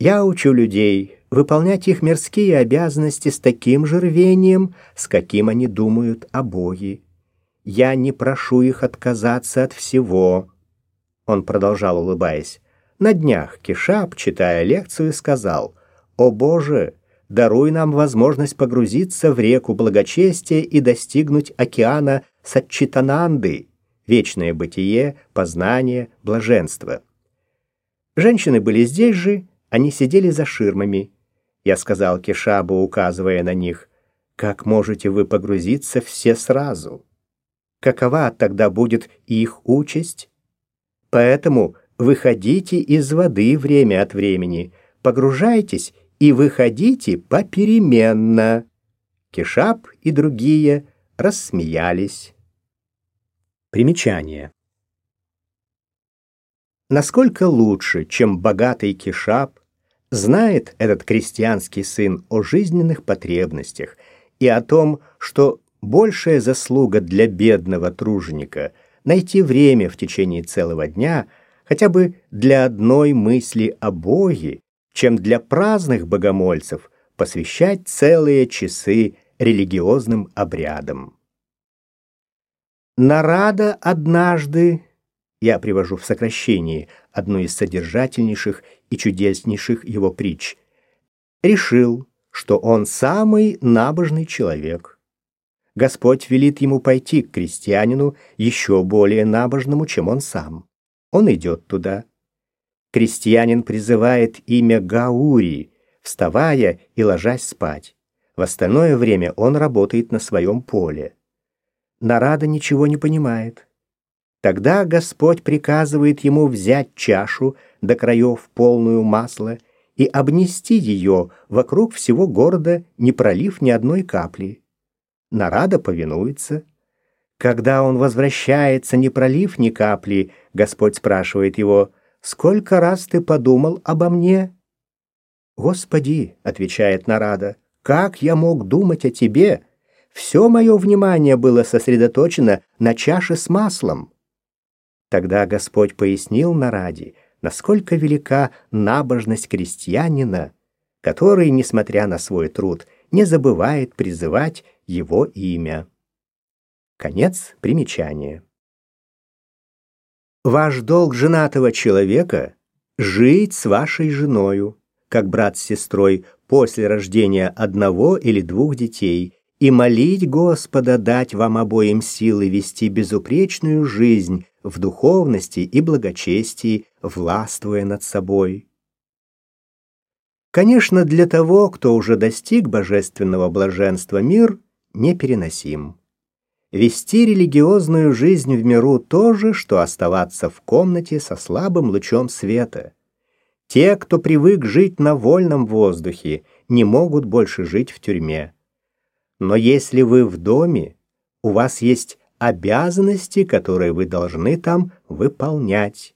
Я учу людей выполнять их мирские обязанности с таким же рвением, с каким они думают о Боге. Я не прошу их отказаться от всего. Он продолжал, улыбаясь. На днях Кишап, читая лекцию, сказал, «О Боже, даруй нам возможность погрузиться в реку благочестия и достигнуть океана Сатчитананды, вечное бытие, познание, блаженство». Женщины были здесь же, они сидели за ширмами. Я сказал Кишабу, указывая на них, «Как можете вы погрузиться все сразу? Какова тогда будет их участь? Поэтому выходите из воды время от времени, погружайтесь и выходите попеременно». Кишаб и другие рассмеялись. Примечание. Насколько лучше, чем богатый Кишаб, знает этот крестьянский сын о жизненных потребностях и о том, что большая заслуга для бедного труженика найти время в течение целого дня хотя бы для одной мысли о Боге, чем для праздных богомольцев посвящать целые часы религиозным обрядам. Нарада однажды я привожу в сокращении одну из содержательнейших и чудеснейших его притч. Решил, что он самый набожный человек. Господь велит ему пойти к крестьянину еще более набожному, чем он сам. Он идет туда. Крестьянин призывает имя Гаури, вставая и ложась спать. В остальное время он работает на своем поле. Нарада ничего не понимает. Тогда Господь приказывает ему взять чашу до краев полную масла и обнести ее вокруг всего города, не пролив ни одной капли. Нарада повинуется. Когда он возвращается, не пролив ни капли, Господь спрашивает его, «Сколько раз ты подумал обо мне?» «Господи», — отвечает Нарада, — «как я мог думать о тебе? Все мое внимание было сосредоточено на чаше с маслом». Тогда Господь пояснил Нараде, насколько велика набожность крестьянина, который, несмотря на свой труд, не забывает призывать его имя. Конец примечания. Ваш долг женатого человека — жить с вашей женою, как брат с сестрой после рождения одного или двух детей, и молить Господа дать вам обоим силы вести безупречную жизнь в духовности и благочестии, властвуя над собой. Конечно, для того, кто уже достиг божественного блаженства, мир непереносим. Вести религиозную жизнь в миру то же, что оставаться в комнате со слабым лучом света. Те, кто привык жить на вольном воздухе, не могут больше жить в тюрьме. Но если вы в доме, у вас есть обязанности, которые вы должны там выполнять.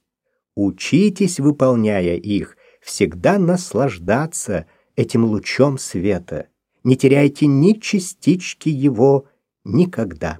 Учитесь, выполняя их, всегда наслаждаться этим лучом света. Не теряйте ни частички его никогда.